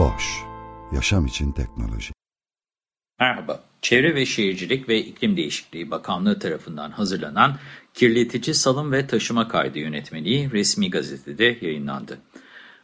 Boş, yaşam için teknoloji. Merhaba, Çevre ve Şehircilik ve İklim Değişikliği Bakanlığı tarafından hazırlanan Kirletici Salım ve Taşıma Kaydı Yönetmeliği resmi gazetede yayınlandı.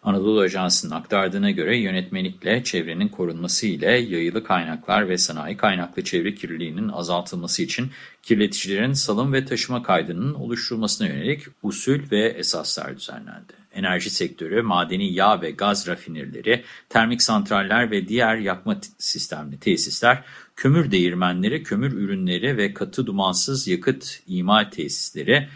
Anadolu Ajansı'nın aktardığına göre yönetmelikle çevrenin korunması ile yayılı kaynaklar ve sanayi kaynaklı çevre kirliliğinin azaltılması için kirleticilerin salım ve taşıma kaydının oluşturulmasına yönelik usul ve esaslar düzenlendi. Enerji sektörü, madeni yağ ve gaz rafinerileri, termik santraller ve diğer yakma sistemli tesisler, kömür değirmenleri, kömür ürünleri ve katı dumansız yakıt imal tesisleri,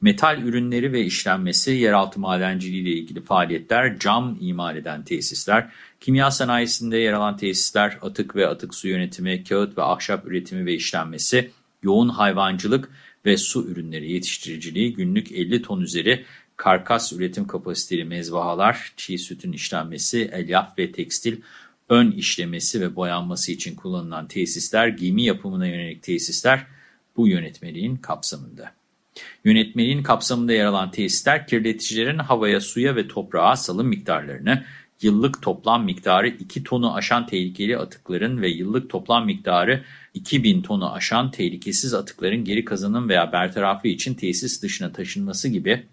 metal ürünleri ve işlenmesi, yeraltı madenciliği ile ilgili faaliyetler, cam imal eden tesisler, kimya sanayisinde yer alan tesisler, atık ve atık su yönetimi, kağıt ve ahşap üretimi ve işlenmesi, yoğun hayvancılık ve su ürünleri yetiştiriciliği, günlük 50 ton üzeri karkas üretim kapasiteli mezbahalar, çiğ sütün işlenmesi, elyaf ve tekstil, ön işlemesi ve boyanması için kullanılan tesisler, giyimi yapımına yönelik tesisler bu yönetmeliğin kapsamında. Yönetmeliğin kapsamında yer alan tesisler kirleticilerin havaya, suya ve toprağa salım miktarlarını, yıllık toplam miktarı 2 tonu aşan tehlikeli atıkların ve yıllık toplam miktarı 2000 tonu aşan tehlikesiz atıkların geri kazanım veya bertarafı için tesis dışına taşınması gibi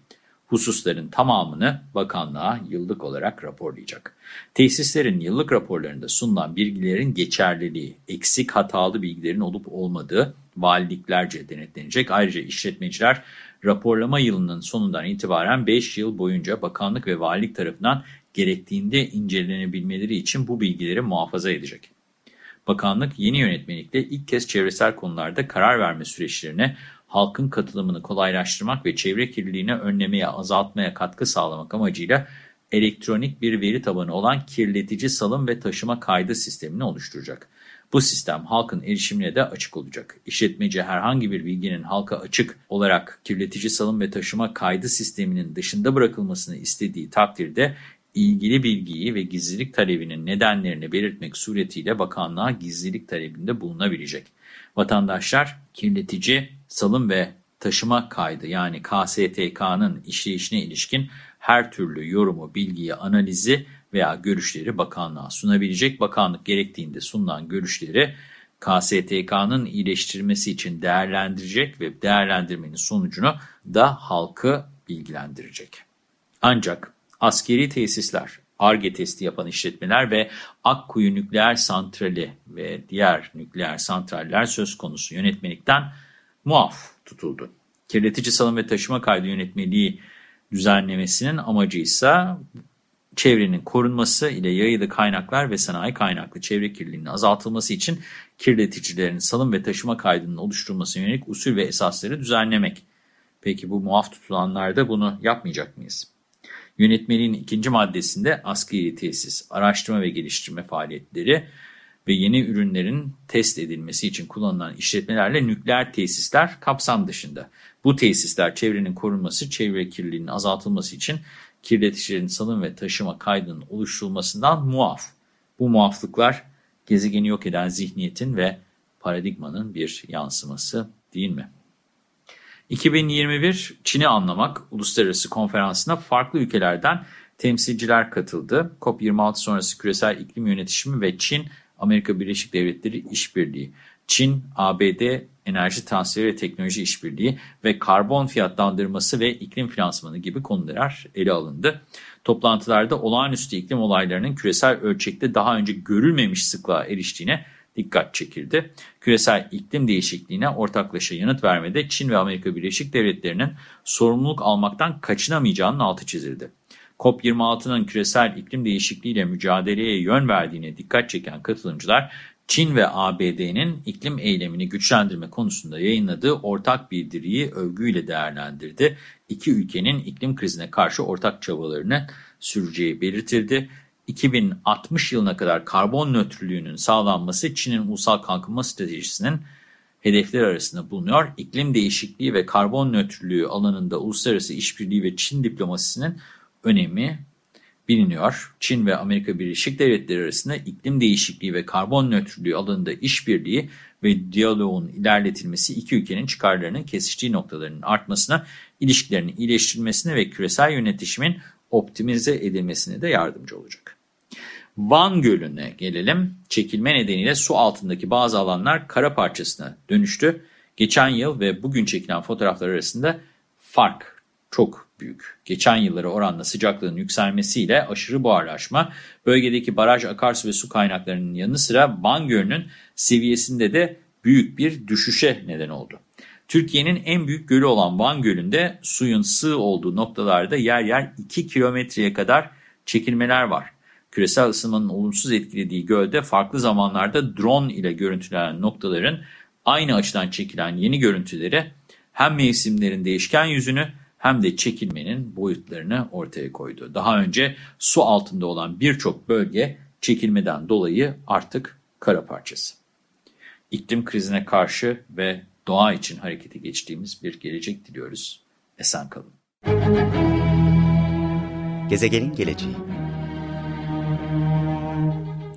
hususların tamamını bakanlığa yıllık olarak raporlayacak. Tesislerin yıllık raporlarında sunulan bilgilerin geçerliliği, eksik hatalı bilgilerin olup olmadığı valiliklerce denetlenecek. Ayrıca işletmeciler raporlama yılının sonundan itibaren 5 yıl boyunca bakanlık ve valilik tarafından gerektiğinde incelenebilmeleri için bu bilgileri muhafaza edecek. Bakanlık yeni yönetmelikle ilk kez çevresel konularda karar verme süreçlerine halkın katılımını kolaylaştırmak ve çevre kirliliğini önlemeye, azaltmaya katkı sağlamak amacıyla elektronik bir veri tabanı olan kirletici salım ve taşıma kaydı sistemini oluşturacak. Bu sistem halkın erişimine de açık olacak. İşletmeci herhangi bir bilginin halka açık olarak kirletici salım ve taşıma kaydı sisteminin dışında bırakılmasını istediği takdirde ilgili bilgiyi ve gizlilik talebinin nedenlerini belirtmek suretiyle bakanlığa gizlilik talebinde bulunabilecek. Vatandaşlar kirletici salım ve taşıma kaydı yani KSTK'nın işleyişine ilişkin her türlü yorumu, bilgiyi, analizi veya görüşleri bakanlığa sunabilecek. Bakanlık gerektiğinde sunulan görüşleri KSTK'nın iyileştirmesi için değerlendirecek ve değerlendirmenin sonucunu da halkı bilgilendirecek. Ancak askeri tesisler, ARGE testi yapan işletmeler ve Akkuyu Nükleer Santrali ve diğer nükleer santraller söz konusu yönetmelikten muaf tutuldu. Kirletici salım ve taşıma kaydı yönetmeliği düzenlemesinin amacı ise çevrenin korunması ile yayılı kaynaklar ve sanayi kaynaklı çevre kirliliğinin azaltılması için kirleticilerin salım ve taşıma kaydının oluşturulmasına yönelik usul ve esasları düzenlemek. Peki bu muaf tutulanlarda bunu yapmayacak mıyız? Yönetmeliğin ikinci maddesinde askeri tesis, araştırma ve geliştirme faaliyetleri ve yeni ürünlerin test edilmesi için kullanılan işletmelerle nükleer tesisler kapsam dışında. Bu tesisler çevrenin korunması, çevre kirliliğinin azaltılması için kirleticilerin salım ve taşıma kaydının oluşturulmasından muaf. Bu muaflıklar gezegeni yok eden zihniyetin ve paradigmanın bir yansıması değil mi? 2021 Çin'i anlamak uluslararası konferansına farklı ülkelerden temsilciler katıldı. COP26 sonrası küresel iklim yönetişimi ve Çin Amerika Birleşik Devletleri işbirliği, Çin, ABD enerji transferi ve teknoloji işbirliği ve karbon fiyatlandırması ve iklim finansmanı gibi konular ele alındı. Toplantılarda olağanüstü iklim olaylarının küresel ölçekte daha önce görülmemiş sıklığa eriştiğine dikkat çekildi. Küresel iklim değişikliğine ortaklaşa yanıt vermede Çin ve Amerika Birleşik Devletleri'nin sorumluluk almaktan kaçınamayacağının altı çizildi. COP26'nın küresel iklim değişikliğiyle mücadeleye yön verdiğine dikkat çeken katılımcılar, Çin ve ABD'nin iklim eylemini güçlendirme konusunda yayınladığı ortak bildiriyi övgüyle değerlendirdi. İki ülkenin iklim krizine karşı ortak çabalarını süreceği belirtildi. 2060 yılına kadar karbon nötrlüğünün sağlanması Çin'in ulusal kalkınma stratejisinin hedefler arasında bulunuyor. İklim değişikliği ve karbon nötrlüğü alanında uluslararası işbirliği ve Çin diplomasisinin önemi biliniyor. Çin ve Amerika Birleşik Devletleri arasında iklim değişikliği ve karbon nötrlüğü alanında işbirliği ve diyaloğun ilerletilmesi iki ülkenin çıkarlarının kesiştiği noktalarının artmasına, ilişkilerinin iyileştirilmesine ve küresel yönetişimin optimize edilmesine de yardımcı olacak. Van Gölü'ne gelelim. Çekilme nedeniyle su altındaki bazı alanlar kara parçasına dönüştü. Geçen yıl ve bugün çekilen fotoğraflar arasında fark çok büyük. Geçen yıllara oranla sıcaklığın yükselmesiyle aşırı buharlaşma, bölgedeki baraj, akarsu ve su kaynaklarının yanı sıra Van Gölü'nün seviyesinde de büyük bir düşüşe neden oldu. Türkiye'nin en büyük gölü olan Van Gölü'nde suyun sığ olduğu noktalarda yer yer 2 kilometreye kadar çekilmeler var. Küresel ısınmanın olumsuz etkilediği gölde farklı zamanlarda drone ile görüntülenen noktaların aynı açıdan çekilen yeni görüntüleri hem mevsimlerin değişken yüzünü hem de çekilmenin boyutlarını ortaya koydu. Daha önce su altında olan birçok bölge çekilmeden dolayı artık kara parçası. İklim krizine karşı ve doğa için harekete geçtiğimiz bir gelecek diliyoruz. Esen kalın. Gezegenin geleceği